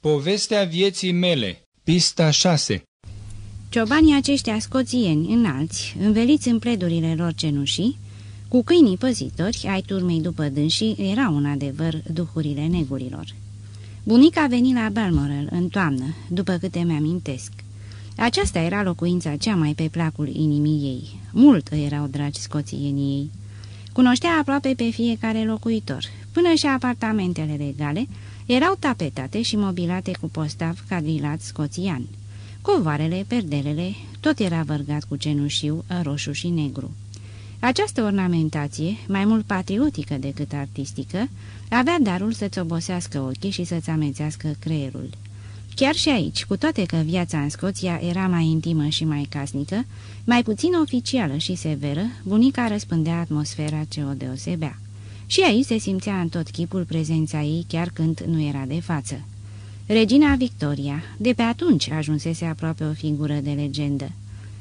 Povestea vieții mele, pista 6 Ciobanii aceștia scoțieni înalți, înveliți în pledurile lor cenușii, cu câinii păzitori ai turmei după dânsii, erau un adevăr duhurile negurilor. Bunica veni la Balmoral în toamnă, după câte mi-amintesc. Aceasta era locuința cea mai pe placul inimii ei. Mult îi erau dragi scoțienii ei. Cunoștea aproape pe fiecare locuitor. Până și apartamentele regale erau tapetate și mobilate cu postav cadrilat scoțian. Covoarele, perdelele, tot era vărgat cu cenușiu, roșu și negru. Această ornamentație, mai mult patriotică decât artistică, avea darul să-ți obosească ochii și să-ți amețească creierul. Chiar și aici, cu toate că viața în Scoția era mai intimă și mai casnică, mai puțin oficială și severă, bunica răspândea atmosfera ce o deosebea. Și aici se simțea în tot chipul prezența ei chiar când nu era de față. Regina Victoria, de pe atunci ajunsese aproape o figură de legendă.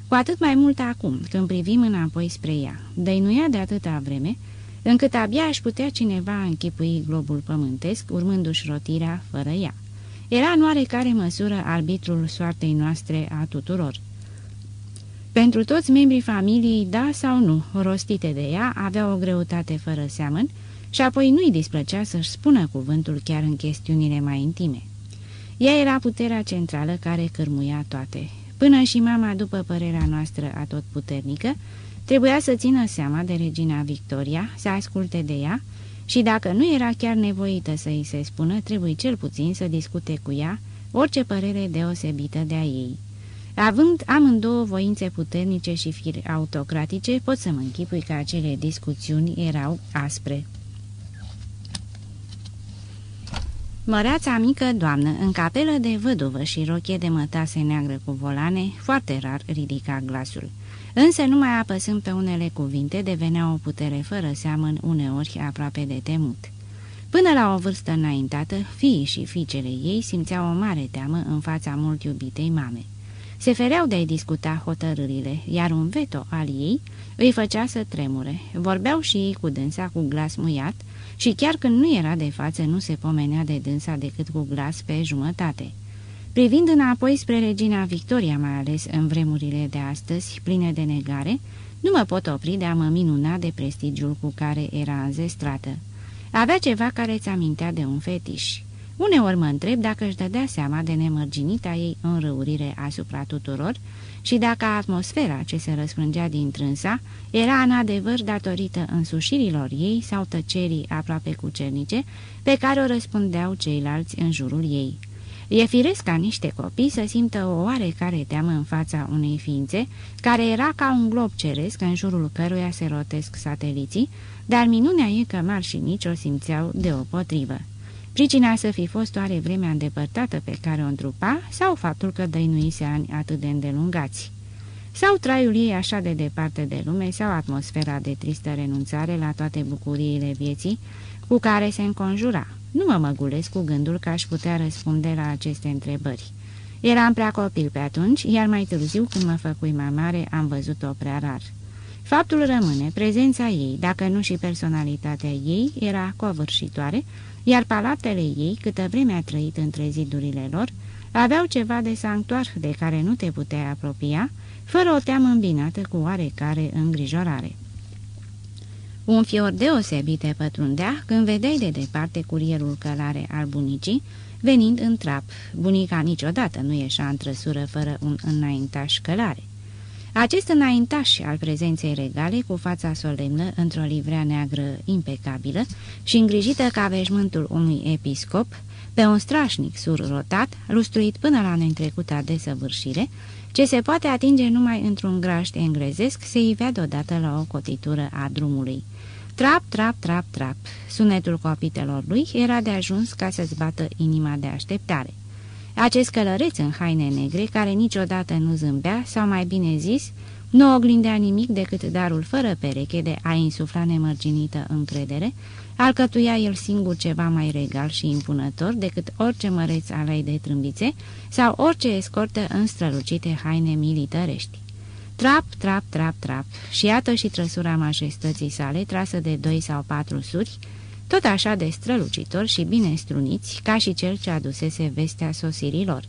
Cu atât mai mult acum, când privim înapoi spre ea, dăinuia de atâta vreme, încât abia aș putea cineva închipui globul pământesc, urmându-și rotirea fără ea. Era în oarecare măsură arbitrul soartei noastre a tuturor. Pentru toți membrii familiei, da sau nu, rostite de ea, avea o greutate fără seamăn și apoi nu-i displăcea să-și spună cuvântul chiar în chestiunile mai intime. Ea era puterea centrală care cârmuia toate. Până și mama, după părerea noastră atotputernică, trebuia să țină seama de regina Victoria, să asculte de ea și dacă nu era chiar nevoită să îi se spună, trebuie cel puțin să discute cu ea orice părere deosebită de a ei. Având amândouă voințe puternice și firi autocratice, pot să mă închipui că acele discuțiuni erau aspre. Măreața mică doamnă, în capelă de văduvă și rochie de mătase neagră cu volane, foarte rar ridica glasul. Însă, numai apăsând pe unele cuvinte, devenea o putere fără seamăn, uneori aproape de temut. Până la o vârstă înaintată, fiii și fiicele ei simțeau o mare teamă în fața mult iubitei mame. Se fereau de a-i discuta hotărârile, iar un veto al ei îi făcea să tremure. Vorbeau și ei cu dânsa cu glas muiat și chiar când nu era de față nu se pomenea de dânsa decât cu glas pe jumătate. Privind înapoi spre regina Victoria, mai ales în vremurile de astăzi, pline de negare, nu mă pot opri de a mă minuna de prestigiul cu care era înzestrată. Avea ceva care îți amintea de un fetiș. Uneori mă întreb dacă își dădea seama de nemărginita ei înrăurire asupra tuturor și dacă atmosfera ce se răspândea din trânsa era în adevăr datorită însușirilor ei sau tăcerii aproape cucernice pe care o răspundeau ceilalți în jurul ei. E firesc ca niște copii să simtă o oarecare teamă în fața unei ființe, care era ca un glob ceresc în jurul căruia se rotesc sateliții, dar minunea e că mari și mici o simțeau deopotrivă. Pricina să fi fost oare vremea îndepărtată pe care o întrupa sau faptul că dăinuise ani atât de îndelungați. Sau traiul ei așa de departe de lume sau atmosfera de tristă renunțare la toate bucuriile vieții cu care se înconjura. Nu mă măgulesc cu gândul că aș putea răspunde la aceste întrebări. Eram prea copil pe atunci, iar mai târziu, când mă făcui mai mare, am văzut-o prea rar. Faptul rămâne, prezența ei, dacă nu și personalitatea ei, era covârșitoare, iar palatele ei, câtă vreme a trăit între zidurile lor, aveau ceva de sanctuar de care nu te puteai apropia, fără o teamă îmbinată cu oarecare îngrijorare. Un fior deosebit te pătrundea când vedeai de departe curierul călare al bunicii, venind în trap. Bunica niciodată nu ieșea în trăsură fără un înaintaș călare. Acest înaintaș al prezenței regale, cu fața solemnă, într-o livrea neagră impecabilă și îngrijită ca veșmântul unui episcop, pe un strașnic sur rotat, lustruit până la neîntrecuta desăvârșire, ce se poate atinge numai într-un graș englezesc, se ivea deodată la o cotitură a drumului. Trap, trap, trap, trap. Sunetul copitelor lui era de ajuns ca să-ți bată inima de așteptare. Acest călăreț în haine negre, care niciodată nu zâmbea, sau mai bine zis, nu oglindea nimic decât darul fără pereche de a insufla nemărginită încredere, alcătuia el singur ceva mai regal și impunător decât orice măreț alei de trâmbițe sau orice escortă în strălucite haine militărești. Trap, trap, trap, trap, și iată și trăsura majestății sale, trasă de doi sau patru suri, tot așa de strălucitori și bine struniți ca și cel ce adusese vestea sosirilor.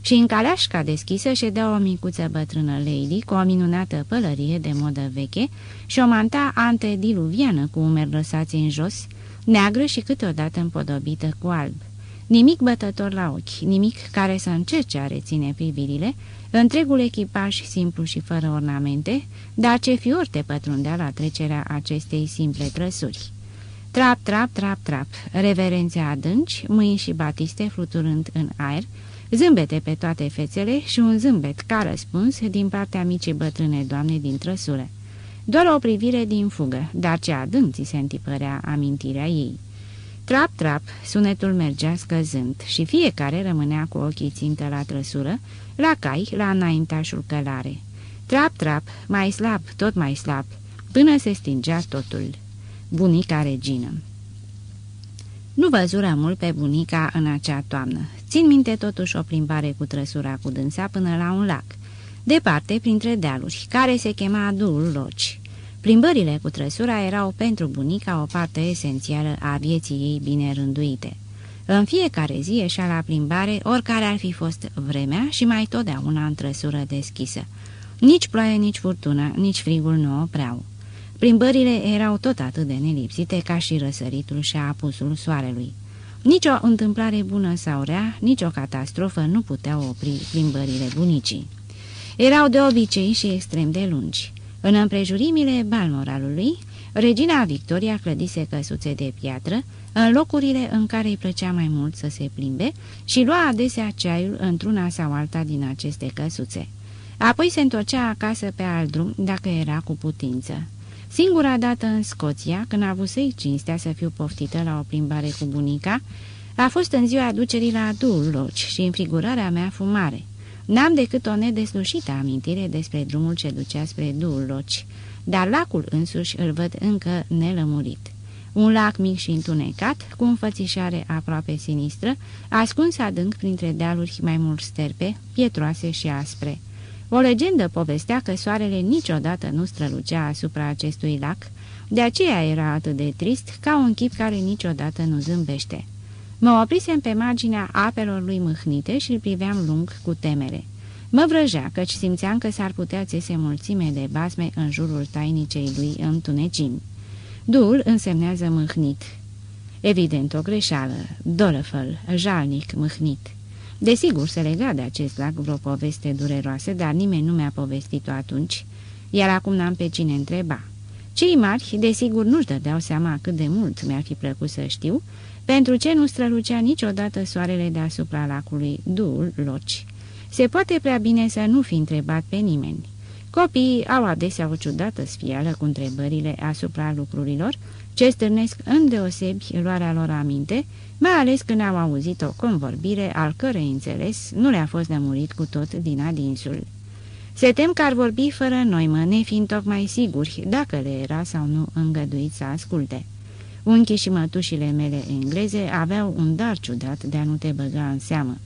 Și în caleașca deschisă ședea o micuță bătrână lady cu o minunată pălărie de modă veche și o manta antediluviană cu umeri lăsați în jos, neagră și câteodată împodobită cu alb. Nimic bătător la ochi, nimic care să încerce a reține privirile, întregul echipaj simplu și fără ornamente, dar ce fior te pătrundea la trecerea acestei simple trăsuri. Trap, trap, trap, trap, reverențe adânci, mâini și batiste fluturând în aer, zâmbete pe toate fețele și un zâmbet ca răspuns din partea micii bătrâne doamne din trăsură. Doar o privire din fugă, dar ce adânc ți se întipărea amintirea ei. Trap, trap, sunetul mergea scăzând și fiecare rămânea cu ochii țintă la trăsură, la cai, la înaintașul călare. Trap, trap, mai slab, tot mai slab, până se stingea totul. Bunica regină Nu văzură mult pe bunica în acea toamnă. Țin minte totuși o plimbare cu trăsura cu dânsa până la un lac, departe printre dealuri, care se chema Dul Loci. Plimbările cu trăsura erau pentru bunica o parte esențială a vieții ei bine rânduite. În fiecare zi ieșea la plimbare, oricare ar fi fost vremea și mai totdeauna în trăsură deschisă. Nici ploaie, nici furtună, nici frigul nu opreau. Plimbările erau tot atât de nelipsite ca și răsăritul și apusul soarelui. Nici o întâmplare bună sau rea, nici o catastrofă nu puteau opri plimbările bunicii. Erau de obicei și extrem de lungi. În împrejurimile Balmoralului, regina Victoria clădise căsuțe de piatră, în locurile în care îi plăcea mai mult să se plimbe și lua adesea ceaiul într-una sau alta din aceste căsuțe. Apoi se întorcea acasă pe alt drum, dacă era cu putință. Singura dată în Scoția, când a avut să-i cinstea să fiu poftită la o plimbare cu bunica, a fost în ziua aducerii la Dul Loci și în figurarea mea fumare. N-am decât o nedeslușită amintire despre drumul ce ducea spre Dul Loci, dar lacul însuși îl văd încă nelămurit. Un lac mic și întunecat, cu înfățișare aproape sinistră, ascuns adânc printre dealuri mai mult sterpe, pietroase și aspre. O legendă povestea că soarele niciodată nu strălucea asupra acestui lac, de aceea era atât de trist ca un chip care niciodată nu zâmbește. Mă oprisem pe marginea apelor lui mâhnite și îl priveam lung cu temere. Mă vrăjea, căci simțeam că s-ar putea țese mulțime de basme în jurul tainicei lui întunecimi. Dul însemnează mâhnit. Evident, o greșeală, dolăfăl, jalnic, mâhnit. Desigur, se lega de acest lac vreo poveste dureroasă, dar nimeni nu mi-a povestit-o atunci, iar acum n-am pe cine întreba. Cei mari, desigur, nu-și dădeau seama cât de mult mi-ar fi plăcut să știu, pentru ce nu strălucea niciodată soarele deasupra lacului Dul Loci. Se poate prea bine să nu fi întrebat pe nimeni. Copiii au adesea o ciudată sfială cu întrebările asupra lucrurilor, ce stârnesc îndeosebi luarea lor aminte, mai ales când au auzit o convorbire al cărei înțeles nu le-a fost lămurit cu tot din adinsul. Se tem că ar vorbi fără noimă, nefiind tocmai siguri dacă le era sau nu îngăduit să asculte. Unchii și mătușile mele engleze aveau un dar ciudat de a nu te băga în seamă.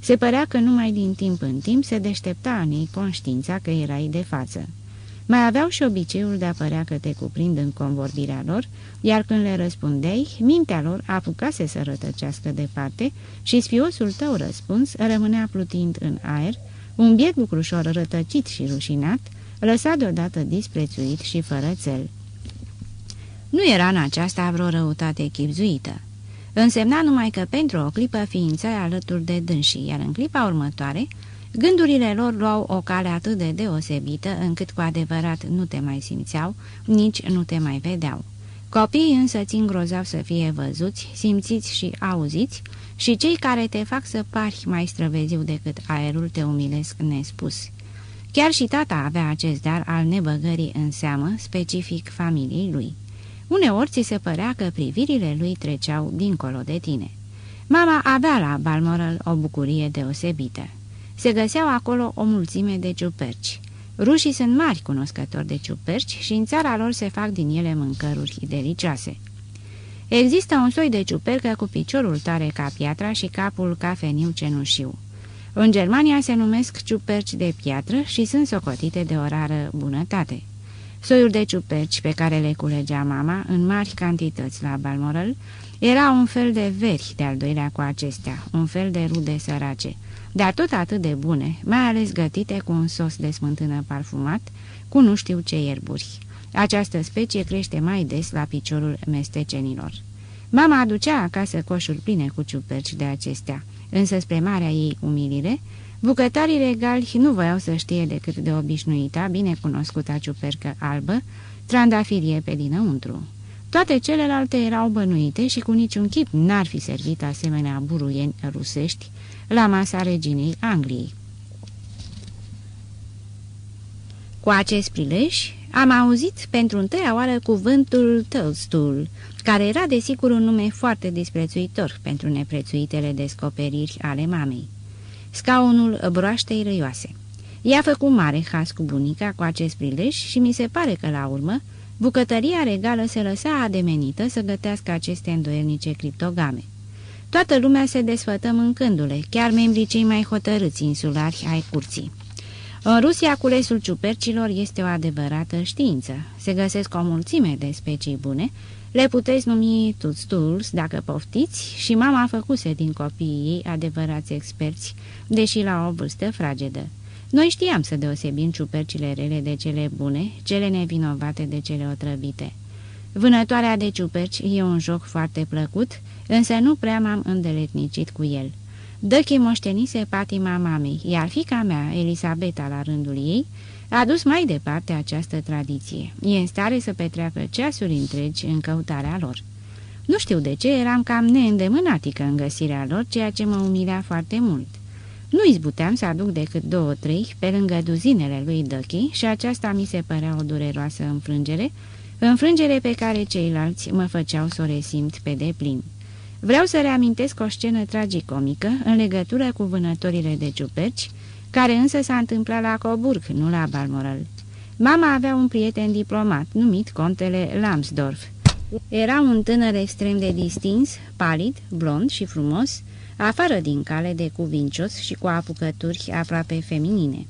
Se părea că numai din timp în timp se deștepta în ei conștiința că erai de față. Mai aveau și obiceiul de a părea că te cuprind în convorbirea lor, iar când le răspundeai, mintea lor apucase să rătăcească departe și sfiosul tău răspuns rămânea plutind în aer, un biet lucrușor rătăcit și rușinat, lăsat deodată disprețuit și fără țel. Nu era în aceasta vreo răutate chipzuită. Însemna numai că pentru o clipă ființai alături de dânsii, iar în clipa următoare, gândurile lor luau o cale atât de deosebită încât cu adevărat nu te mai simțeau, nici nu te mai vedeau. Copiii însă țin grozav să fie văzuți, simțiți și auziți și cei care te fac să pari mai străveziu decât aerul te umilesc nespus. Chiar și tata avea acest dar al nebăgării în seamă, specific familiei lui. Uneori ți se părea că privirile lui treceau dincolo de tine. Mama avea la Balmoral o bucurie deosebită. Se găseau acolo o mulțime de ciuperci. Rușii sunt mari cunoscători de ciuperci și în țara lor se fac din ele mâncăruri delicioase. Există un soi de ciupercă cu piciorul tare ca piatra și capul ca feniu cenușiu. În Germania se numesc ciuperci de piatră și sunt socotite de o rară bunătate. Soiul de ciuperci pe care le culegea mama, în mari cantități la Balmoral, era un fel de veri de-al doilea cu acestea, un fel de rude sărace, dar tot atât de bune, mai ales gătite cu un sos de smântână parfumat, cu nu știu ce ierburi. Această specie crește mai des la piciorul mestecenilor. Mama aducea acasă coșuri pline cu ciuperci de acestea, însă spre marea ei umilire, bucătarii regali nu voiau să știe decât de obișnuita, binecunoscută ciupercă albă, trandafirie pe dinăuntru. Toate celelalte erau bănuite și cu niciun chip n-ar fi servit asemenea buruieni rusești la masa reginei Angliei. Cu acest prilej am auzit pentru întâia oară cuvântul toadstool, care era desigur un nume foarte disprețuitor pentru neprețuitele descoperiri ale mamei. Scaunul broaștei răioase. I-a făcut mare has cu bunica cu acest prilej și mi se pare că, la urmă, bucătăria regală se lăsa ademenită să gătească aceste îndoielnice criptogame. Toată lumea se desfătă mâncându-le, chiar membrii cei mai hotărâți insulari ai curții. În Rusia, culesul ciupercilor este o adevărată știință. Se găsesc o mulțime de specii bune, le puteți numi tutstuls dacă poftiți și mama a făcuse din copiii ei adevărați experți, deși la o vârstă fragedă. Noi știam să deosebim ciupercile rele de cele bune, cele nevinovate de cele otrăvite. Vânătoarea de ciuperci e un joc foarte plăcut, însă nu prea m-am îndeletnicit cu el. Dăche moștenise patima mamei, iar fica mea, Elisabeta, la rândul ei, a dus mai departe această tradiție. E în stare să petreacă ceasuri întregi în căutarea lor. Nu știu de ce, eram cam neîndemânatică în găsirea lor, ceea ce mă umilea foarte mult. Nu izbuteam să aduc decât două-trei pe lângă duzinele lui Dăchi și aceasta mi se părea o dureroasă înfrângere, înfrângere pe care ceilalți mă făceau să o resimt pe deplin. Vreau să reamintesc o scenă tragicomică în legătură cu vânătorile de ciuperci, care însă s-a întâmplat la Coburg, nu la Balmoral. Mama avea un prieten diplomat, numit contele Lambsdorff. Era un tânăr extrem de distins, palid, blond și frumos, afară din cale de cuvincios și cu apucături aproape feminine.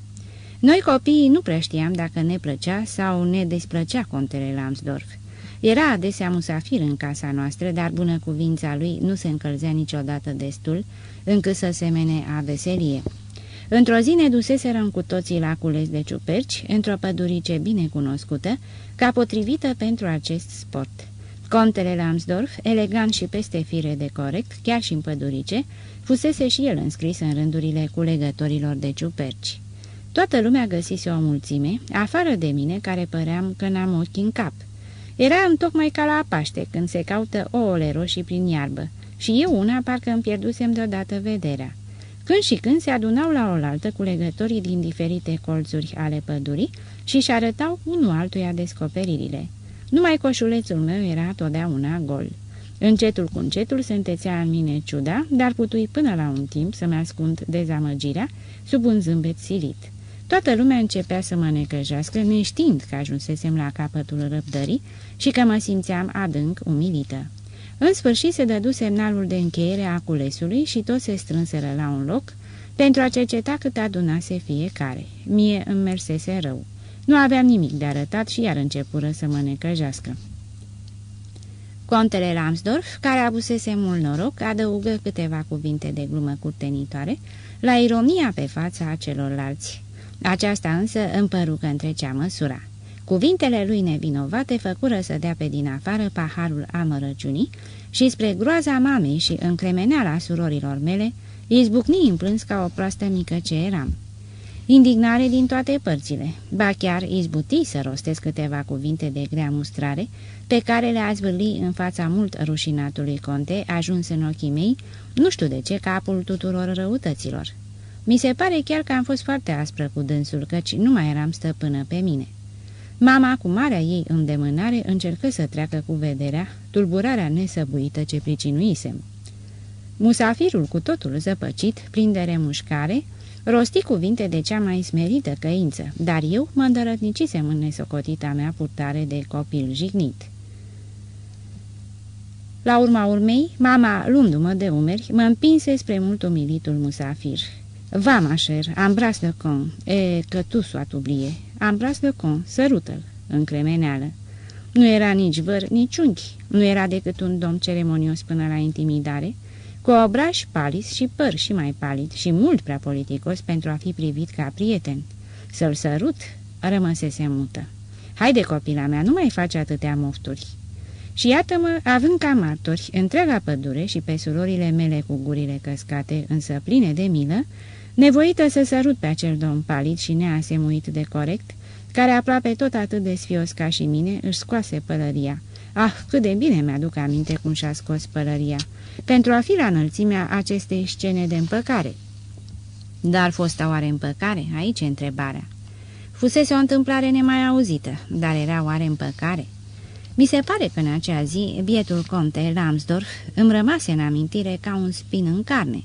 Noi copiii nu prea știam dacă ne plăcea sau ne desplăcea contele Lambsdorff. Era adesea musafir în casa noastră, dar bună cuvința lui nu se încălzea niciodată destul, încât să semene a veselie. Într-o zi ne duseserăm cu toții la cules de ciuperci, într-o pădurice bine cunoscută, ca potrivită pentru acest sport. Contele Lambsdorff, elegant și peste fire de corect, chiar și în pădurice, fusese și el înscris în rândurile culegătorilor de ciuperci. Toată lumea găsise o mulțime, afară de mine, care păream că n-am ochi în cap. Era tocmai ca la Paște, când se caută ouăle roșii prin iarbă, și eu una parcă îmi pierdusem deodată vederea. Când și când se adunau la oaltă culegătorii din diferite colțuri ale pădurii și își arătau unul altuia descoperirile. Numai coșulețul meu era totdeauna gol. Încetul cu încetul se întețea în mine ciuda, dar putui până la un timp să-mi ascund dezamăgirea sub un zâmbet silit. Toată lumea începea să mă necăjească, neștiind că ajunsesem la capătul răbdării și că mă simțeam adânc umilită. În sfârșit se dădu semnalul de încheiere a culesului și toți se strânseră la un loc pentru a cerceta cât adunase fiecare. Mie îmi mersese rău. Nu aveam nimic de arătat și iar începură să mă necăjească. Contele Lambsdorff, care avusese mult noroc, adăugă câteva cuvinte de glumă curtenitoare la ironia pe fața a celorlalți. Aceasta însă îmi păru că întrecea măsura. Cuvintele lui nevinovate făcură să dea pe din afară paharul amărăciunii și spre groaza mamei și încremeneala surorilor mele, izbucni în plâns ca o proastă mică ce eram. Indignare din toate părțile, ba chiar izbuti să rostesc câteva cuvinte de grea mustrare, pe care le a zvârli în fața mult rușinatului conte, ajuns în ochii mei, nu știu de ce, capul tuturor răutăților. Mi se pare chiar că am fost foarte aspră cu dânsul, căci nu mai eram stăpână pe mine. Mama, cu marea ei îndemânare, încercă să treacă cu vederea tulburarea nesăbuită ce pricinuisem. Musafirul cu totul zăpăcit, plin de remușcare, rosti cuvinte de cea mai smerită căință, dar eu mă îndărătnicisem în nesocotita mea purtare de copil jignit. La urma urmei, mama, luându-mă de umeri, mă împinse spre mult umilitul musafir. Va, ma cher, ambras le con, e, că tu soat oublié, ambras le con, sărută-l. în cremeneală. Nu era nici văr, nici unchi, nu era decât un domn ceremonios până la intimidare, cu obraj palis și păr și mai palid și mult prea politicos pentru a fi privit ca prieten. Să-l sărut, rămăsese mută. Haide, copila mea, nu mai face atâtea mofturi." Și iată-mă, având ca martori întreaga pădure și pe surorile mele cu gurile căscate, însă pline de milă, nevoită să sărut pe acel domn palid și neasemuit de corect, care aproape tot atât de sfios ca și mine, își scoase pălăria. Ah, cât de bine mi-aduc aminte cum și-a scos pălăria, pentru a fi la înălțimea acestei scene de împăcare. Dar fosta oare împăcare? Aici e întrebarea. Fusese o întâmplare nemai auzită, dar era oare împăcare? Mi se pare că în acea zi, bietul conte Lambsdorff îmi rămase în amintire ca un spin în carne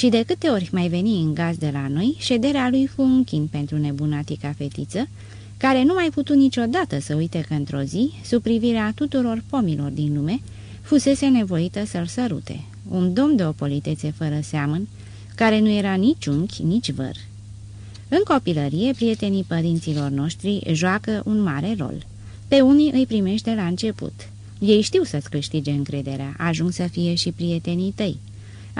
și de câte ori mai veni în gaz de la noi, șederea lui fu un chin pentru nebunatica fetiță, care nu mai putu niciodată să uite că într-o zi, sub privirea tuturor pomilor din lume, fusese nevoită să-l sărute, un domn de o politețe fără seamăn, care nu era nici unchi, nici văr. În copilărie, prietenii părinților noștri joacă un mare rol. Pe unii îi primește la început. Ei știu să-ți câștige încrederea, ajung să fie și prietenii tăi.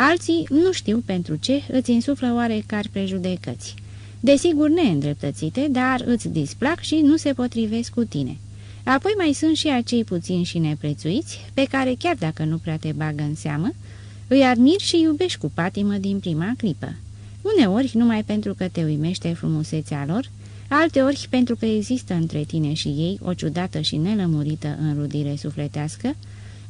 Alții nu știu pentru ce îți insuflă oarecare prejudecăți. Desigur neîndreptățite, dar îți displac și nu se potrivesc cu tine. Apoi mai sunt și acei puțini și neprețuiți, pe care chiar dacă nu prea te bagă în seamă, îi admiri și iubești cu patimă din prima clipă. Uneori numai pentru că te uimește frumusețea lor, alteori pentru că există între tine și ei o ciudată și nelămurită înrudire sufletească,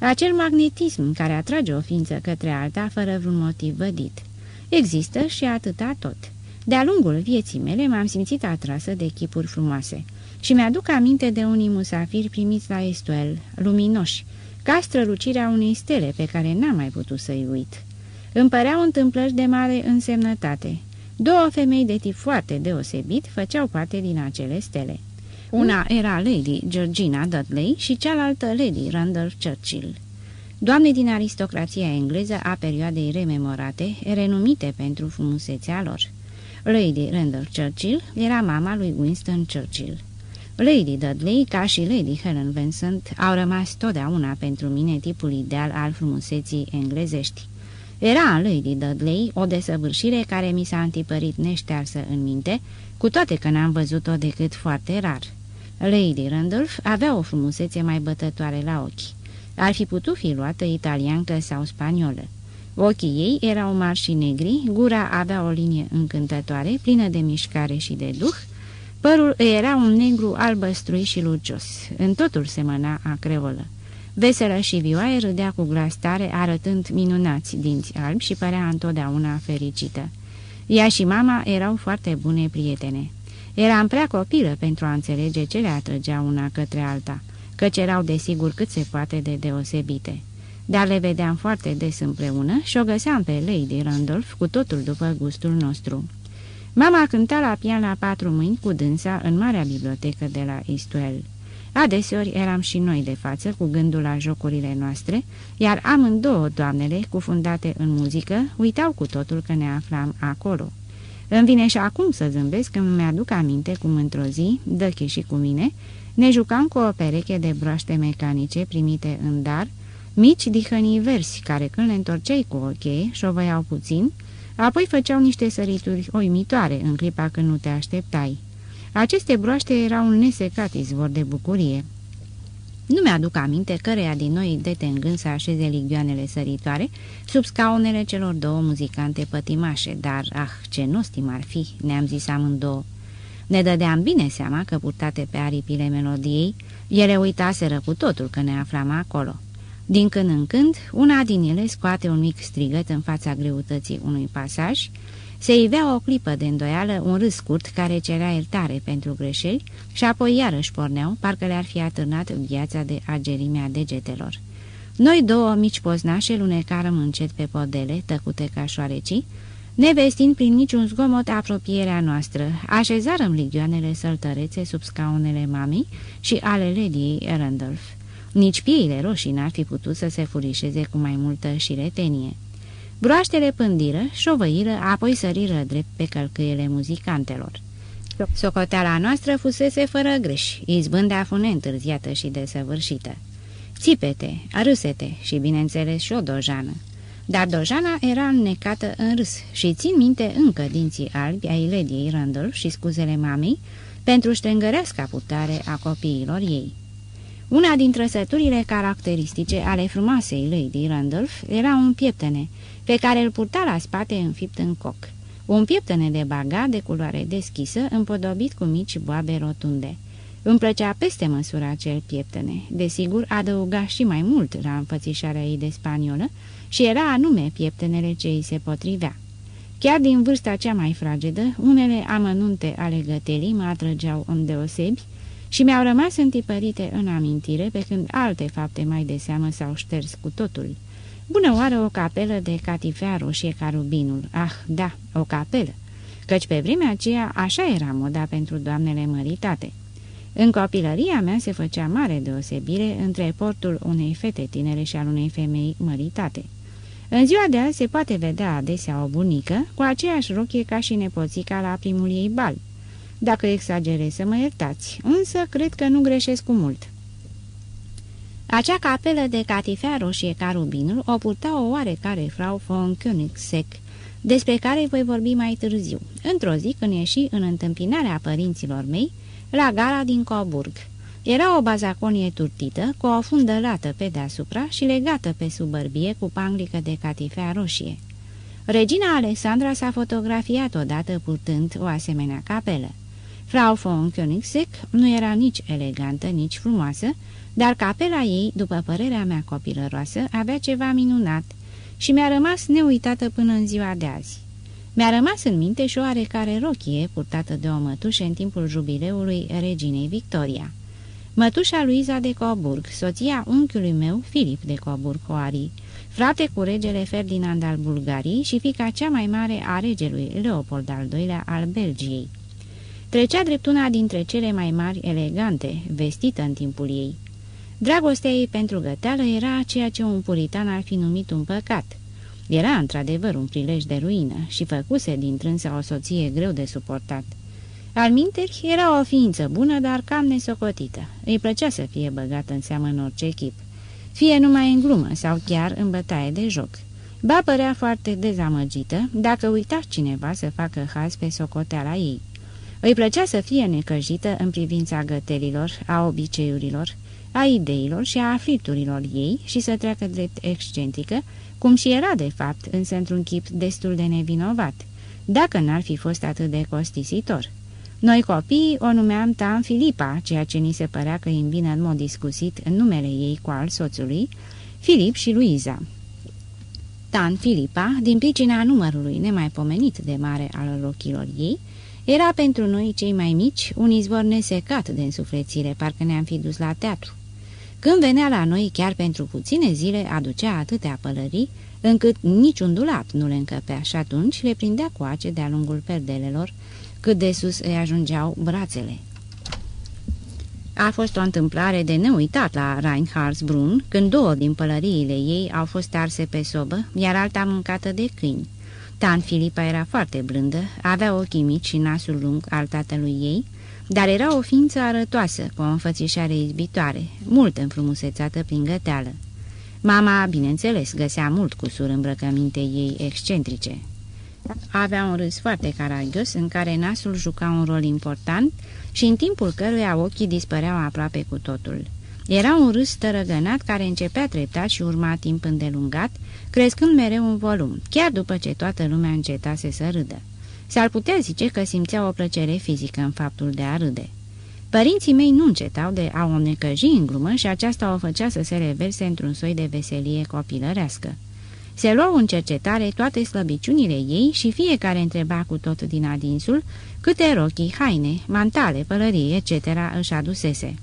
acel magnetism care atrage o ființă către alta fără vreun motiv vădit. Există și atâta tot. De-a lungul vieții mele m-am simțit atrasă de chipuri frumoase și mi-aduc aminte de unii musafiri primiți la Estuel, luminoși, ca strălucirea unei stele pe care n-am mai putut să-i uit. Îmi păreau întâmplări de mare însemnătate. Două femei de tip foarte deosebit făceau parte din acele stele. Una era Lady Georgina Dudley și cealaltă Lady Randolph Churchill. Doamne din aristocrația engleză a perioadei rememorate, renumite pentru frumusețea lor. Lady Randolph Churchill era mama lui Winston Churchill. Lady Dudley, ca și Lady Helen Vincent, au rămas totdeauna pentru mine tipul ideal al frumuseții englezești. Era în Lady Dudley o desăvârșire care mi s-a antipărit neștearsă în minte, cu toate că n-am văzut-o decât foarte rar. Lady Randolph avea o frumusețe mai bătătoare la ochi. Ar fi putut fi luată italiancă sau spaniolă. Ochii ei erau mari și negri, gura avea o linie încântătoare, plină de mișcare și de duh, părul era un negru albăstrui și lucios, în totul semăna a creolă. Veselă și vioaie râdea cu glas tare, arătând minunați dinți albi și părea întotdeauna fericită. Ea și mama erau foarte bune prietene. Eram prea copilă pentru a înțelege ce le atrăgea una către alta, căci erau desigur cât se poate de deosebite. Dar le vedeam foarte des împreună și o găseam pe Lady Randolph cu totul după gustul nostru. Mama cânta la pian la patru mâini cu dânsa în marea bibliotecă de la Eastwell. Adeseori eram și noi de față cu gândul la jocurile noastre, iar amândouă doamnele, cufundate în muzică, uitau cu totul că ne aflam acolo. Îmi vine și acum să zâmbesc când mi-aduc aminte cum într-o zi, Dăchi și cu mine, ne jucam cu o pereche de broaște mecanice primite în dar, mici dihănii versi care când le întorceai cu o cheie, șovăiau puțin, apoi făceau niște sărituri oimitoare în clipa când nu te așteptai. Aceste broaște erau un nesecat izvor de bucurie. Nu mi-aduc aminte căreia din noi dete în gând să așeze ligioanele săritoare sub scaunele celor două muzicante pătimașe, dar, ah, ce nostim ar fi, ne-am zis amândouă. Ne dădeam bine seama că, purtate pe aripile melodiei, ele uitaseră cu totul că ne aflam acolo. Din când în când, una din ele scoate un mic strigăt în fața greutății unui pasaj, se ivea o clipă de îndoială, un râs scurt care cerea iertare pentru greșeli și apoi iarăși porneau, parcă le-ar fi atârnat viața de agerimea degetelor. Noi două mici poznașe lunecarăm încet pe podele, tăcute ca șoarecii, nevestind prin niciun zgomot apropierea noastră, așezarăm ligioanele săltărețe sub scaunele mamei și ale Lady Randolph. Nici pieile roșii n-ar fi putut să se furișeze cu mai multă șiretenie. Broaștele pândiră, șovăiră, apoi săriră drept pe călcâiele muzicantelor. Socoteala noastră fusese fără greș, izbândea fu neîntârziată și desăvârșită. Țipete, râsete și, bineînțeles, și o dojană. Dar dojana era înnecată în râs și țin minte încă dinții albi ai Lediei Randall și scuzele mamei pentru ștengăreasca putare a copiilor ei. Una dintre trăsăturile caracteristice ale frumoasei Lady Randolph era un pieptene, pe care îl purta la spate înfipt în coc. Un pieptene de baga de culoare deschisă, împodobit cu mici boabe rotunde. Îmi plăcea peste măsura acel pieptene. Desigur, adăuga și mai mult la înfățișarea ei de spaniolă și era anume pieptenele ce îi se potrivea. Chiar din vârsta cea mai fragedă, unele amănunte ale gătelii mă atrăgeau îndeosebi și mi-au rămas întipărite în amintire, pe când alte fapte mai de seamă s-au șters cu totul. Bună oară o capelă de catifea roșie ca rubinul. Ah, da, o capelă. Căci pe vremea aceea așa era moda pentru doamnele măritate. În copilăria mea se făcea mare deosebire între portul unei fete tinere și al unei femei măritate. În ziua de azi se poate vedea adesea o bunică cu aceeași rochie ca și nepoțica la primul ei bal. Dacă exagerez să mă iertați, însă cred că nu greșesc cu mult. Acea capelă de catifea roșie ca rubinul o purta o oarecare frau von Königsegg, despre care voi vorbi mai târziu, într-o zi când ieși în întâmpinarea părinților mei la gara din Coburg. Era o bazaconie turtită, cu o fundă lată pe deasupra și legată pe sub bărbie cu panglică de catifea roșie. Regina Alexandra s-a fotografiat odată purtând o asemenea capelă. Frau von Königsegg nu era nici elegantă, nici frumoasă, dar capela ei, după părerea mea copilăroasă, avea ceva minunat și mi-a rămas neuitată până în ziua de azi. Mi-a rămas în minte și o oarecare rochie purtată de o mătușă în timpul jubileului reginei Victoria. Mătușa Luiza de Coburg, soția unchiului meu, Filip de Coburg-Hoari, frate cu regele Ferdinand al Bulgariei și fica cea mai mare a regelui Leopold al II-lea al Belgiei. Trecea drept una dintre cele mai mari elegante, vestită în timpul ei. Dragostea ei pentru găteală era ceea ce un puritan ar fi numit un păcat. Era într-adevăr un prilej de ruină și făcuse din trânsa o soție greu de suportat. Alminteri era o ființă bună, dar cam nesocotită. Îi plăcea să fie băgată în seamă în orice echip, fie numai în glumă sau chiar în bătaie de joc. Ba părea foarte dezamăgită dacă uita cineva să facă haz pe socoteala ei. Îi plăcea să fie necăjită în privința gătelilor, a obiceiurilor, a ideilor și a afliturilor ei și să treacă drept excentrică, cum și era de fapt, însă într-un chip destul de nevinovat, dacă n-ar fi fost atât de costisitor. Noi copiii o numeam Tan Filipa, ceea ce ni se părea că îi îmbină în mod discusit în numele ei cu al soțului, Filip și Luiza. Tan Filipa, din pricina numărului nemaipomenit de mare al ochilor ei, era pentru noi, cei mai mici, un izvor nesecat de însuflețire, parcă ne-am fi dus la teatru. Când venea la noi, chiar pentru puține zile, aducea atâtea pălării, încât niciun dulap nu le încăpea și atunci le prindea coace de-a lungul perdelelor, cât de sus îi ajungeau brațele. A fost o întâmplare de neuitat la Reinhardsbrunn, când două din pălăriile ei au fost arse pe sobă, iar alta mâncată de câini. Tan Filipa era foarte blândă, avea ochii mici și nasul lung al tatălui ei, dar era o ființă arătoasă, cu o înfățișare izbitoare, mult înfrumusețată prin găteală. Mama, bineînțeles, găsea mult cusur îmbrăcăminte ei excentrice. Avea un râs foarte caragios în care nasul juca un rol important și în timpul căruia ochii dispăreau aproape cu totul. Era un râs tărăgănat care începea treptat și urma timp îndelungat, crescând mereu un volum, chiar după ce toată lumea încetase să râdă. S-ar putea zice că simțea o plăcere fizică în faptul de a râde. Părinții mei nu încetau de a o necăji în glumă și aceasta o făcea să se reverse într-un soi de veselie copilărească. Se luau în cercetare toate slăbiciunile ei și fiecare întreba cu tot din adinsul câte rochii, haine, mantale, pălării, etc. își adusese.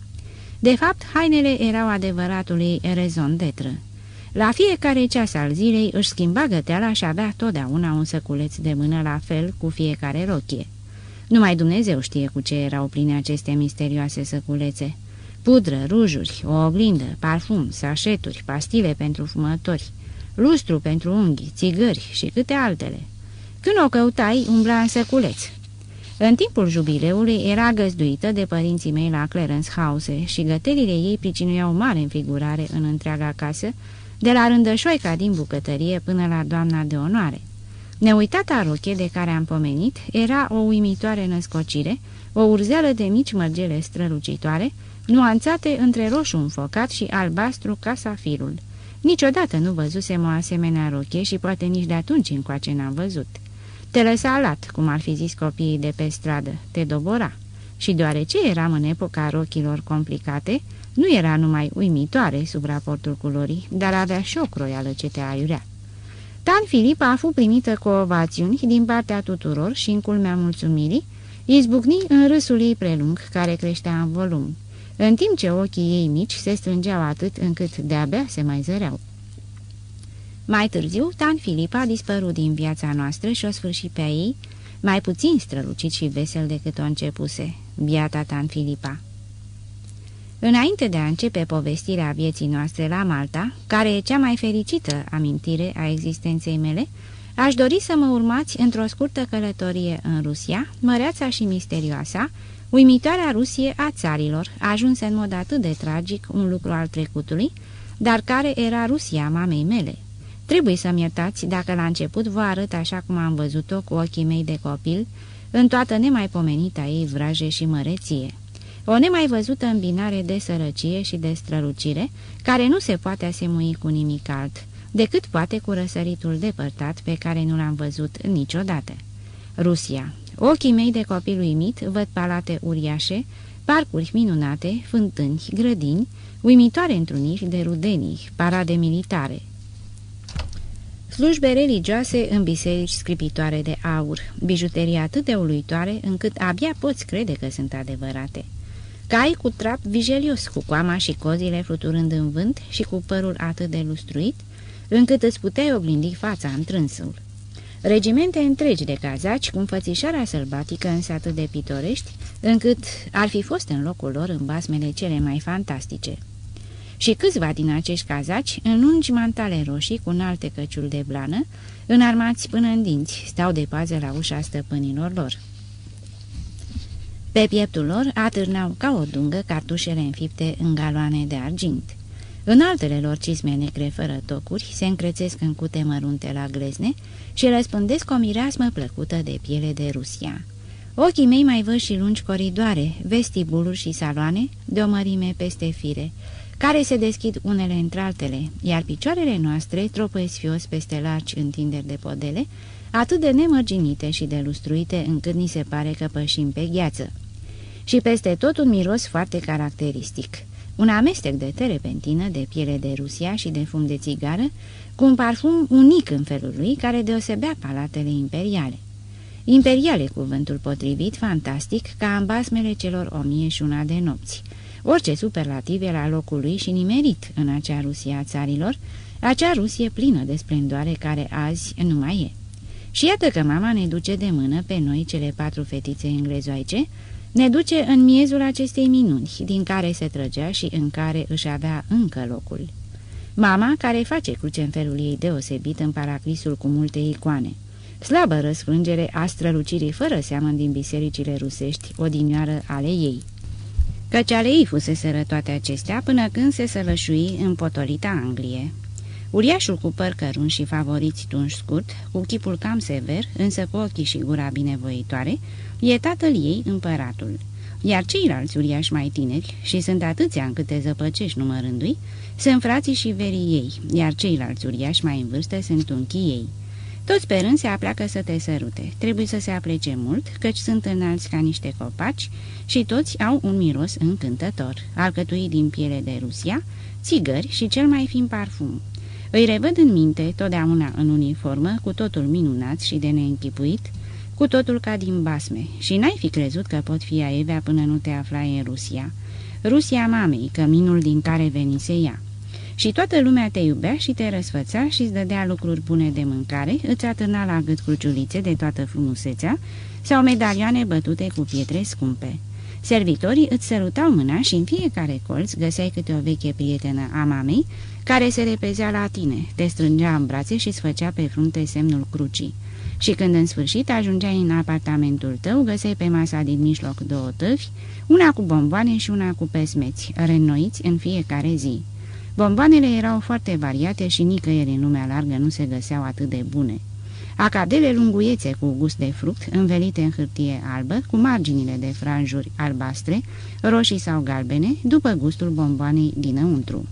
De fapt, hainele erau adevăratului rezon detră. La fiecare ceas al zilei își schimba găteala și avea totdeauna un săculeț de mână la fel cu fiecare rochie. Numai Dumnezeu știe cu ce erau pline aceste misterioase săculețe. Pudră, rujuri, o oglindă, parfum, sașeturi, pastile pentru fumători, lustru pentru unghi, țigări și câte altele. Când o căutai, umbla în săculeț. În timpul jubileului era găzduită de părinții mei la Clarence House și găterile ei pricinuiau mare înfigurare în întreaga casă, de la rândășoica din bucătărie până la doamna de onoare. Neuitata roche de care am pomenit era o uimitoare născocire, o urzeală de mici mărgele strălucitoare, nuanțate între roșu înfocat și albastru ca safirul. Niciodată nu văzusem o asemenea roche și poate nici de atunci încoace n-am văzut. Te lăsa lat, cum ar fi zis copiii de pe stradă, te dobora. Și deoarece eram în epoca rochilor complicate, nu era numai uimitoare sub raportul culorii, dar avea și o croială ce te aiurea. Tan Filip a fost primită cu ovațiuni din partea tuturor și în culmea mulțumirii, izbucni în râsul ei prelung, care creștea în volum, în timp ce ochii ei mici se strângeau atât încât de-abia se mai zăreau. Mai târziu, Tan Filip a dispărut din viața noastră și o sfârșit pe ei, mai puțin strălucit și vesel decât o începuse, biata Tan Filipa. Înainte de a începe povestirea vieții noastre la Malta, care e cea mai fericită amintire a existenței mele, aș dori să mă urmați într-o scurtă călătorie în Rusia, măreața și misterioasa, uimitoarea Rusie a țarilor, ajunsă în mod atât de tragic un lucru al trecutului, dar care era Rusia mamei mele. Trebuie să-mi iertați dacă la început vă arăt așa cum am văzut-o cu ochii mei de copil, în toată nemaipomenita ei vraje și măreție. O nemai văzută îmbinare de sărăcie și de strălucire, care nu se poate asemui cu nimic alt, decât poate cu răsăritul depărtat pe care nu l-am văzut niciodată. Rusia. Ochii mei de copil uimit văd palate uriașe, parcuri minunate, fântâni, grădini, uimitoare întruniri de rudenii, parade militare. Slujbe religioase în biserici scripitoare de aur, bijuterii atât de uluitoare încât abia poți crede că sunt adevărate. Cai cu trap vigelios, cu coama și cozile fluturând în vânt și cu părul atât de lustruit, încât îți puteai oglindi fața întrânsul. Regimente întregi de cazaci, cu înfățișarea sălbatică însă atât de pitorești, încât ar fi fost în locul lor în basmele cele mai fantastice. Și câțiva din acești cazaci, în lungi mantale roșii cu înalte căciul de blană, înarmați până în dinți, stau de pază la ușa stăpânilor lor. Pe pieptul lor atârnau ca o dungă cartușele înfipte în galoane de argint. În altele lor cisme negre fără tocuri se încrețesc în cute mărunte la glezne și răspândesc o mireasmă plăcută de piele de Rusia. Ochii mei mai văd și lungi coridoare, vestibuluri și saloane, de o mărime peste fire, care se deschid unele între altele, iar picioarele noastre tropăiesc fios peste largi întinderi de podele, atât de nemărginite și de lustruite încât ni se pare că pășim pe gheață și peste tot un miros foarte caracteristic. Un amestec de terepentină, de piele de Rusia și de fum de țigară, cu un parfum unic în felul lui care deosebea palatele imperiale. Imperiale cuvântul potrivit, fantastic, ca în basmele celor o mie și una de nopți. Orice superlativ era locul lui și nimerit în acea Rusie a țarilor, acea Rusie plină de splendoare care azi nu mai e. Și iată că mama ne duce de mână pe noi, cele patru fetițe englezoaice, ne duce în miezul acestei minuni, din care se trăgea și în care își avea încă locul. Mama, care face cruce în felul ei deosebit în paraclisul cu multe icoane. Slabă răsfrângere a strălucirii fără seamă din bisericile rusești, odinioară ale ei. Căci ale ei fuseseră toate acestea până când se sălășui în potolita Anglie. Uriașul cu păr cărun și favoriți tunși scurt, cu chipul cam sever, însă cu ochii și gura binevoitoare, e tatăl ei împăratul. Iar ceilalți uriași mai tineri, și sunt atâția încât te zăpăcești numărându-i, sunt frații și verii ei, iar ceilalți uriași mai în vârstă sunt unchii ei. Toți pe rând se apleacă să te sărute. Trebuie să se aplece mult, căci sunt înalți ca niște copaci și toți au un miros încântător, alcătuit din piele de Rusia, țigări și cel mai fin parfum. Îi revăd în minte, totdeauna în uniformă, cu totul minunat și de neînchipuit, cu totul ca din basme, și n-ai fi crezut că pot fi aevea până nu te aflai în Rusia. Rusia mamei, căminul din care venise ea. Și toată lumea te iubea și te răsfăța și îți dădea lucruri bune de mâncare, îți atârna la gât cruciulițe de toată frumusețea sau medalioane bătute cu pietre scumpe. Servitorii îți sărutau mâna și în fiecare colț găseai câte o veche prietenă a mamei, care se repezea la tine, te strângea în brațe și îți făcea pe frunte semnul crucii. Și când în sfârșit ajungeai în apartamentul tău, găseai pe masa din mijloc două tăvi, una cu bomboane și una cu pesmeți, reînnoiți în fiecare zi. Bomboanele erau foarte variate și nicăieri în lumea largă nu se găseau atât de bune. Acadele lunguiețe cu gust de fruct, învelite în hârtie albă, cu marginile de franjuri albastre, roșii sau galbene, după gustul bomboanei dinăuntru.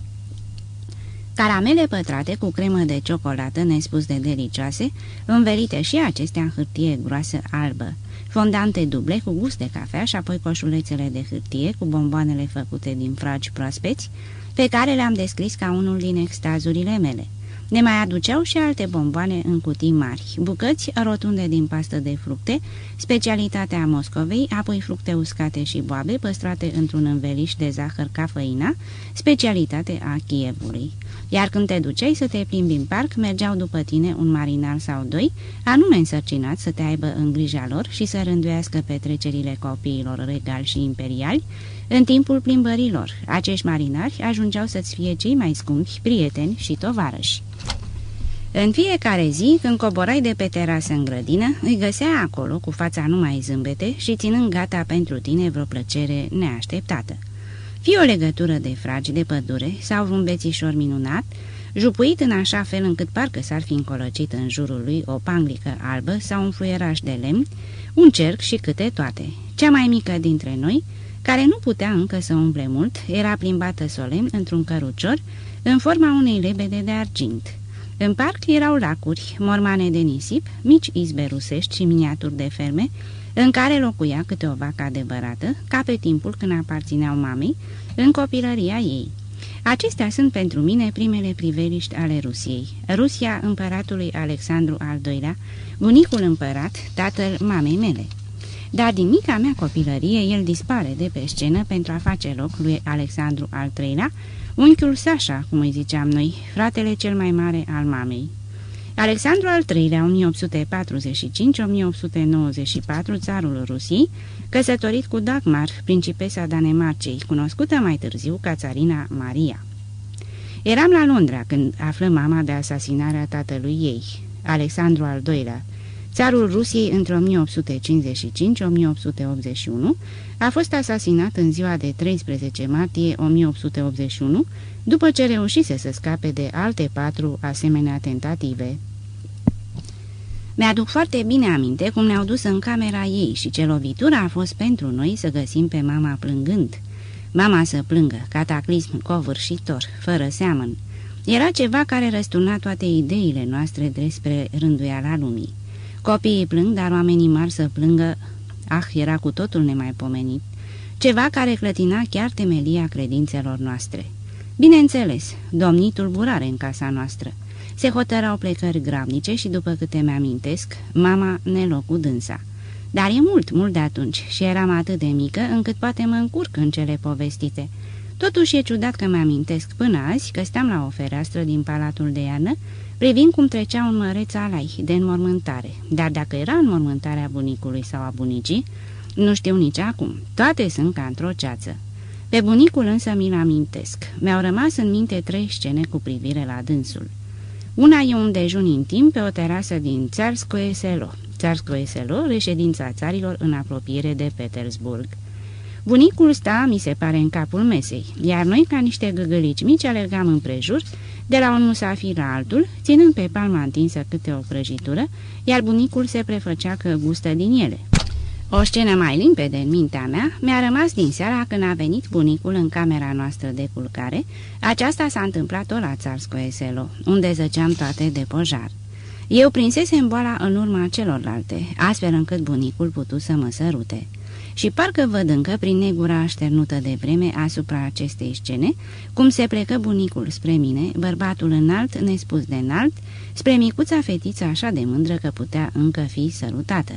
Caramele pătrate cu cremă de ciocolată nespus de delicioase, învelite și acestea în hârtie groasă albă, fondante duble cu gust de cafea și apoi coșulețele de hârtie cu bomboanele făcute din fragi proaspeți, pe care le-am descris ca unul din extazurile mele. Ne mai aduceau și alte bomboane în cutii mari, bucăți rotunde din pastă de fructe, specialitatea Moscovei, apoi fructe uscate și boabe păstrate într-un înveliș de zahăr ca făina, specialitate a Chievului. Iar când te duceai să te plimbi în parc, mergeau după tine un marinar sau doi, anume însărcinat să te aibă în grija lor și să rânduiască petrecerile copiilor regali și imperiali, în timpul plimbărilor, acești marinari ajungeau să-ți fie cei mai scumpi prieteni și tovarăși. În fiecare zi, când coborai de pe terasă în grădină, îi găsea acolo, cu fața numai zâmbete și ținând gata pentru tine vreo plăcere neașteptată. Fie o legătură de fragi de pădure sau un bețișor minunat, jupuit în așa fel încât parcă s-ar fi încolăcit în jurul lui o panglică albă sau un fluieraș de lemn, un cerc și câte toate. Cea mai mică dintre noi, care nu putea încă să umble mult, era plimbată solemn într-un cărucior în forma unei lebede de argint. În parc erau lacuri, mormane de nisip, mici izbe rusești și miniaturi de ferme, în care locuia câte o vacă adevărată, ca pe timpul când aparțineau mamei, în copilăria ei. Acestea sunt pentru mine primele priveliști ale Rusiei. Rusia împăratului Alexandru al II-lea, bunicul împărat, tatăl mamei mele. Dar din mica mea copilărie el dispare de pe scenă pentru a face loc lui Alexandru al III-lea, unchiul Sasha, cum îi ziceam noi, fratele cel mai mare al mamei. Alexandru al III-lea, 1845-1894, țarul Rusiei, căsătorit cu Dagmar, principesa Danemarcei, cunoscută mai târziu ca țarina Maria. Eram la Londra când află mama de asasinarea tatălui ei, Alexandru al II-lea, Țarul Rusiei între 1855-1881 a fost asasinat în ziua de 13 martie 1881, după ce reușise să scape de alte patru asemenea tentative. Mi-aduc foarte bine aminte cum ne-au dus în camera ei și ce lovitura a fost pentru noi să găsim pe mama plângând. Mama să plângă, cataclism covârșitor, fără seamăn. Era ceva care răsturna toate ideile noastre despre rânduiala lumii. Copiii plâng, dar oamenii mari să plângă, ah, era cu totul nemaipomenit. Ceva care clătina chiar temelia credințelor noastre. Bineînțeles, domnii tulburare în casa noastră. Se hotărau plecări gravnice și, după câte mi-amintesc, mama ne locu dânsa. Dar e mult, mult de atunci și eram atât de mică încât poate mă încurc în cele povestite. Totuși e ciudat că mi-amintesc până azi că steam la o fereastră din palatul de iarnă privind cum trecea un măreț alai de înmormântare. Dar dacă era înmormântarea bunicului sau a bunicii, nu știu nici acum. Toate sunt ca într-o ceață. Pe bunicul însă mi-l amintesc. Mi-au rămas în minte trei scene cu privire la dânsul. Una e un dejun intim pe o terasă din Țarskoe Selo. Țarskoe Selo, reședința țarilor în apropiere de Petersburg. Bunicul sta, mi se pare, în capul mesei, iar noi, ca niște găgălici mici, alergam împrejur, de la un musafir la altul, ținând pe palma întinsă câte o prăjitură, iar bunicul se prefăcea că gustă din ele. O scenă mai limpede în mintea mea mi-a rămas din seara când a venit bunicul în camera noastră de culcare. Aceasta s-a întâmplat o la Țarscoeselo, unde zăceam toate de pojar. Eu prinsesem boala în urma celorlalte, astfel încât bunicul putu să mă sărute și parcă văd încă prin negura așternută de vreme asupra acestei scene, cum se plecă bunicul spre mine, bărbatul înalt, nespus de înalt, spre micuța fetiță așa de mândră că putea încă fi sărutată.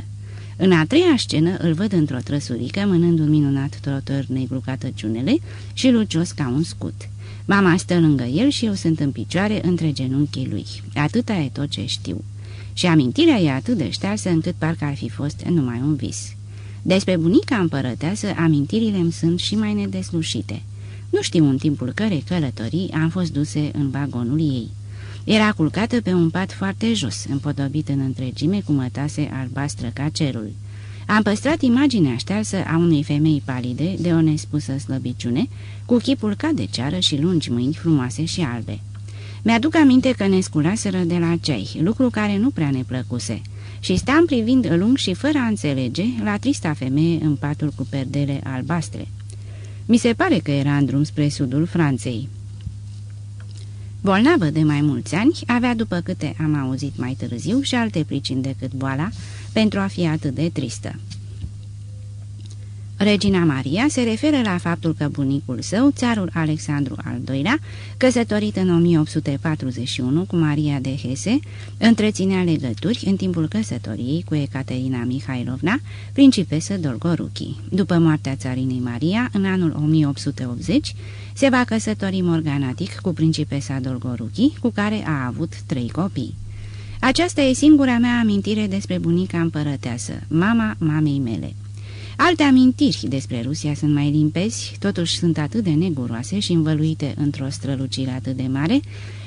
În a treia scenă îl văd într-o trăsurică, mânând un minunat trotor negru ca tăciunele și lucios ca un scut. Mama stă lângă el și eu sunt în picioare între genunchii lui. Atâta e tot ce știu. Și amintirea e atât de ștearsă încât parcă ar fi fost numai un vis. Despre bunica împărăteasă, amintirile îmi sunt și mai nedeslușite. Nu știu în timpul cărei călătorii am fost duse în vagonul ei. Era culcată pe un pat foarte jos, împodobit în întregime cu mătase albastră ca cerul. Am păstrat imaginea ștearsă a unei femei palide, de o nespusă slăbiciune, cu chipul ca de ceară și lungi mâini frumoase și albe. Mi-aduc aminte că ne sculaseră de la ceai, lucru care nu prea ne plăcuse, și stam privind lung și fără a înțelege la trista femeie în patul cu perdele albastre. Mi se pare că era în drum spre sudul Franței. Bolnavă de mai mulți ani, avea după câte am auzit mai târziu și alte pricini decât boala pentru a fi atât de tristă. Regina Maria se referă la faptul că bunicul său, țarul Alexandru al II-lea, căsătorit în 1841 cu Maria de Hese, întreținea legături în timpul căsătoriei cu Ecaterina Mihailovna, principesă Dolgoruchi. După moartea țarinei Maria, în anul 1880, se va căsători morganatic cu principesa Dolgoruchi, cu care a avut trei copii. Aceasta e singura mea amintire despre bunica împărăteasă, mama mamei mele. Alte amintiri despre Rusia sunt mai limpezi, totuși sunt atât de neguroase și învăluite într-o strălucire atât de mare,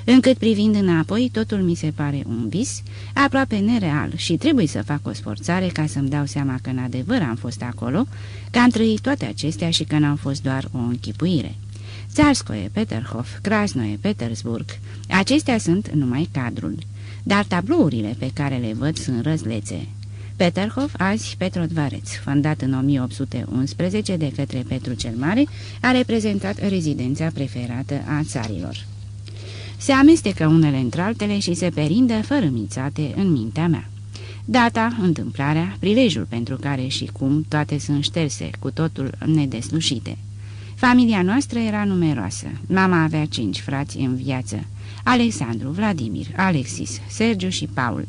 încât privind înapoi totul mi se pare un vis, aproape nereal și trebuie să fac o sforțare ca să-mi dau seama că în adevăr am fost acolo, că am trăit toate acestea și că n-au fost doar o închipuire. Țarskoe, Peterhof, Krasnoe, Petersburg, acestea sunt numai cadrul, dar tablourile pe care le văd sunt răzlețe. Peterhof, azi Petrotvareț, fondat în 1811 de către Petru cel Mare, a reprezentat rezidența preferată a țarilor. Se amestecă unele între altele și se perindă fărâmițate în mintea mea. Data, întâmplarea, prilejul pentru care și cum toate sunt șterse, cu totul nedeslușite. Familia noastră era numeroasă. Mama avea cinci frați în viață. Alexandru, Vladimir, Alexis, Sergiu și Paul.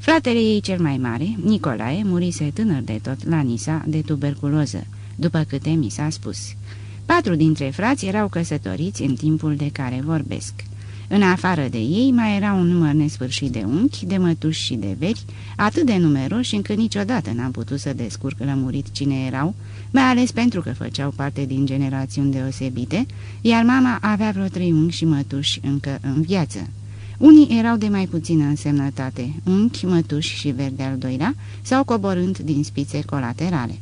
Fratele ei cel mai mare, Nicolae, murise tânăr de tot la Nisa de tuberculoză, după câte mi s-a spus. Patru dintre frați erau căsătoriți în timpul de care vorbesc. În afară de ei mai era un număr nesfârșit de unchi, de mătuși și de veri, atât de numeroși încât niciodată n-am putut să descurc lămurit cine erau, mai ales pentru că făceau parte din generațiuni deosebite, iar mama avea vreo trei unchi și mătuși încă în viață. Unii erau de mai puțină însemnătate, unchi, mătuși și verde al doilea, sau coborând din spițe colaterale.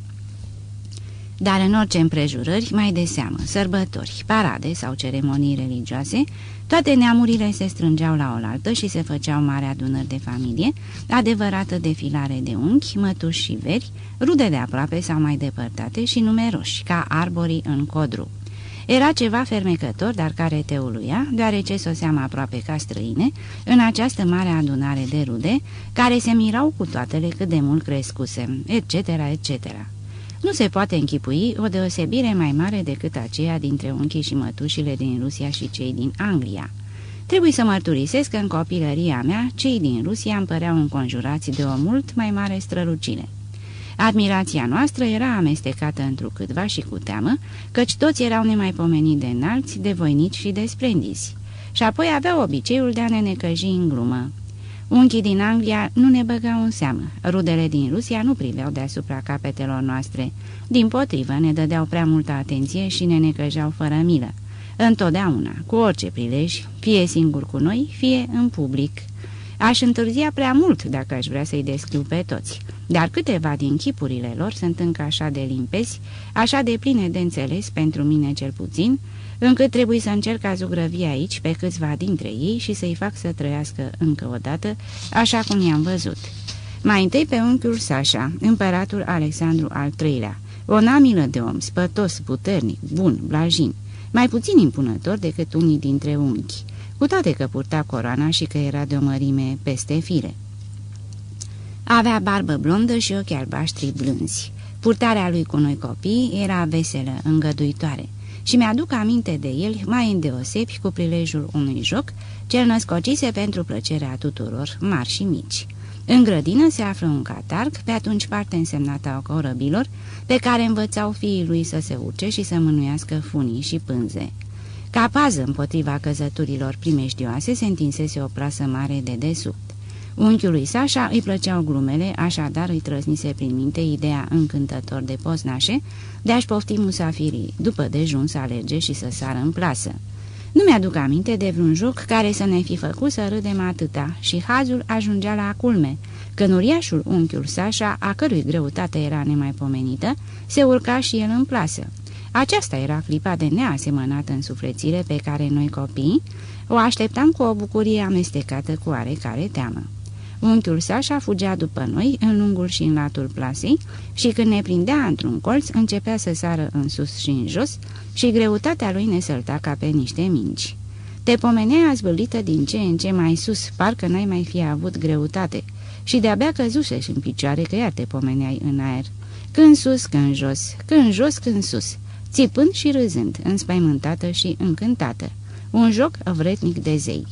Dar în orice împrejurări, mai de seamă, sărbători, parade sau ceremonii religioase, toate neamurile se strângeau la oaltă și se făceau mari adunări de familie, adevărată defilare de unchi, mătuși și veri, rude de aproape sau mai depărtate și numeroși, ca arborii în codru. Era ceva fermecător, dar care te uluia, deoarece soseam aproape ca străine, în această mare adunare de rude, care se mirau cu toatele cât de mult crescuse, etc., etc. Nu se poate închipui o deosebire mai mare decât aceea dintre unchii și mătușile din Rusia și cei din Anglia. Trebuie să mărturisesc că în copilăria mea, cei din Rusia îmi păreau înconjurați de o mult mai mare strălucire. Admirația noastră era amestecată întrucâtva și cu teamă, căci toți erau nemaipomenit de înalți, de voinici și de splendizi. Și apoi aveau obiceiul de a ne necăji în glumă. Unchii din Anglia nu ne băgau în seamă, rudele din Rusia nu priveau deasupra capetelor noastre. Din potrivă, ne dădeau prea multă atenție și ne necăjeau fără milă. Întotdeauna, cu orice prilej, fie singur cu noi, fie în public. Aș întârzia prea mult dacă aș vrea să-i descriu pe toți, dar câteva din chipurile lor sunt încă așa de limpezi, așa de pline de înțeles pentru mine cel puțin, încât trebuie să încerc a zugrăvi aici pe câțiva dintre ei și să-i fac să trăiască încă o dată, așa cum i-am văzut. Mai întâi pe unchiul Sasha, împăratul Alexandru al III-lea, o namilă de om, spătos, puternic, bun, blajin, mai puțin impunător decât unii dintre unchi, cu toate că purta coroana și că era de o mărime peste fire. Avea barbă blondă și ochi albaștri blânzi. Purtarea lui cu noi copii era veselă, îngăduitoare și mi-aduc aminte de el mai îndeosebi cu prilejul unui joc ce-l născocise pentru plăcerea tuturor, mari și mici. În grădină se află un catarg, pe atunci parte însemnată a corăbilor, pe care învățau fiii lui să se urce și să mânuiască funii și pânze. Ca pază împotriva căzăturilor primejdioase se întinsese o prasă mare de desubt. Unchiului Sașa îi plăceau glumele, așadar îi trăsnise prin minte ideea încântător de poznașe de a-și pofti musafirii, după dejun să alerge și să sară în plasă. Nu mi-aduc aminte de vreun joc care să ne fi făcut să râdem atâta și hazul ajungea la culme, când uriașul unchiul Sașa, a cărui greutate era nemaipomenită, se urca și el în plasă. Aceasta era clipa de neasemănată în suflețire pe care noi copii o așteptam cu o bucurie amestecată cu oarecare teamă. Unchiul Sașa fugea după noi în lungul și în latul plasei și când ne prindea într-un colț începea să sară în sus și în jos și greutatea lui ne sălta ca pe niște minci. Te pomenea zvârlită din ce în ce mai sus, parcă n-ai mai fi avut greutate și de-abia căzuseși în picioare că iar te pomeneai în aer. Când sus, când jos, când jos, când sus, țipând și râzând, înspăimântată și încântată. Un joc vretnic de zei.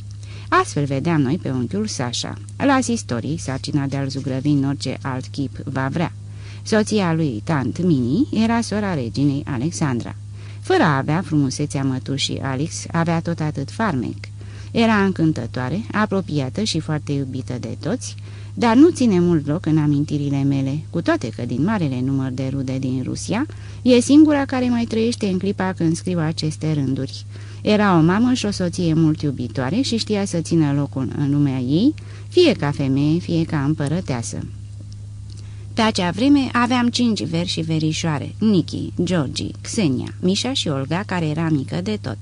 Astfel vedeam noi pe unchiul Sasha. Las istorii, sarcina de-al zugrăvi în orice alt chip va vrea. Soția lui, tant Mini, era sora reginei Alexandra. Fără a avea frumusețea mătușii Alex, avea tot atât farmec. Era încântătoare, apropiată și foarte iubită de toți, dar nu ține mult loc în amintirile mele, cu toate că din marele număr de rude din Rusia, e singura care mai trăiește în clipa când scriu aceste rânduri. Era o mamă și o soție mult iubitoare și știa să țină locul în lumea ei, fie ca femeie, fie ca împărăteasă. Pe acea vreme aveam cinci veri și verișoare, Niki, Georgi, Xenia, Mișa și Olga, care era mică de tot.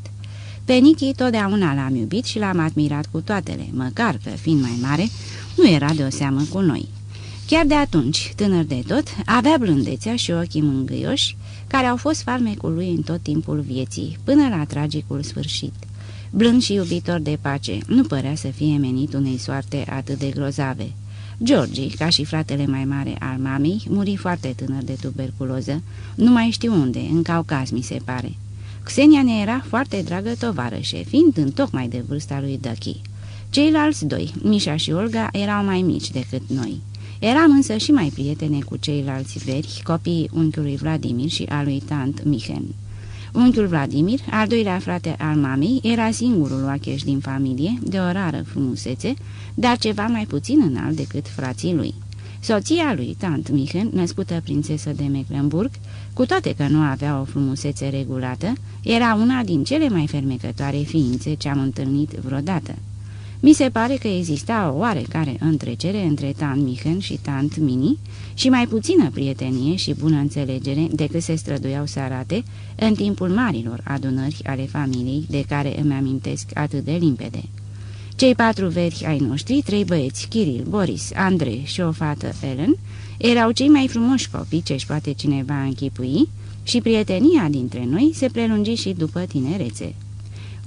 Pe Niki totdeauna l-am iubit și l-am admirat cu toatele, măcar că, fiind mai mare, nu era de o seamă cu noi. Chiar de atunci, tânăr de tot, avea blândețea și ochii mângâioși, care au fost farmecul lui în tot timpul vieții, până la tragicul sfârșit. Blând și iubitor de pace, nu părea să fie menit unei soarte atât de grozave. Georgi, ca și fratele mai mare al mamei, muri foarte tânăr de tuberculoză, nu mai știu unde, în Caucaz, mi se pare. Xenia ne era foarte dragă tovarășe, fiind în tocmai de vârsta lui Dăchi. Ceilalți doi, Mișa și Olga, erau mai mici decât noi. Eram însă și mai prietene cu ceilalți veri, copiii unchiului Vladimir și al lui tant Mihen. Unchiul Vladimir, al doilea frate al mamei, era singurul oacheș din familie, de o rară frumusețe, dar ceva mai puțin înalt decât frații lui. Soția lui, tant Mihen, născută prințesă de Mecklenburg, cu toate că nu avea o frumusețe regulată, era una din cele mai fermecătoare ființe ce am întâlnit vreodată. Mi se pare că exista o oarecare întrecere între tant Mihen și tant Mini și mai puțină prietenie și bună înțelegere decât se străduiau să arate în timpul marilor adunări ale familiei de care îmi amintesc atât de limpede. Cei patru veri ai noștri, trei băieți, Kiril, Boris, Andrei și o fată, Ellen, erau cei mai frumoși copii ce-și poate cineva închipui și prietenia dintre noi se prelungi și după tinerețe.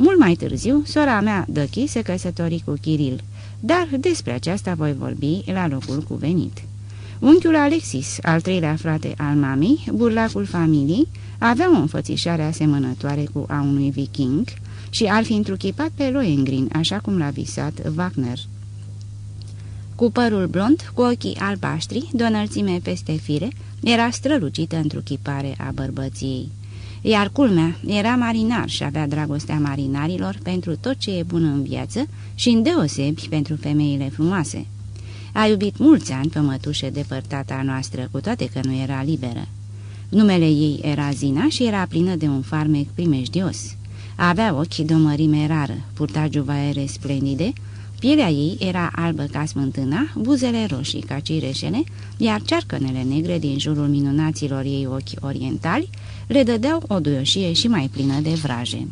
Mult mai târziu, sora mea, Dăchi, se căsători cu Kiril, dar despre aceasta voi vorbi la locul cuvenit. Unchiul Alexis, al treilea frate al mamei, burlacul familiei, avea o înfățișare asemănătoare cu a unui viking și ar fi întruchipat pe Lohengrin, așa cum l-a visat Wagner. Cu părul blond, cu ochii albaștri, de o înălțime peste fire, era strălucită întruchipare a bărbăției. Iar culmea, era marinar și avea dragostea marinarilor pentru tot ce e bun în viață și îndeosebi pentru femeile frumoase. A iubit mulți ani pe mătușe depărtata noastră, cu toate că nu era liberă. Numele ei era Zina și era plină de un farmec primejdios. Avea ochi de o mărime rară, purta juvaere splendide, pielea ei era albă ca smântâna, buzele roșii ca cireșele, iar cearcănele negre din jurul minunaților ei ochi orientali le dădeau o duioșie și mai plină de vraje.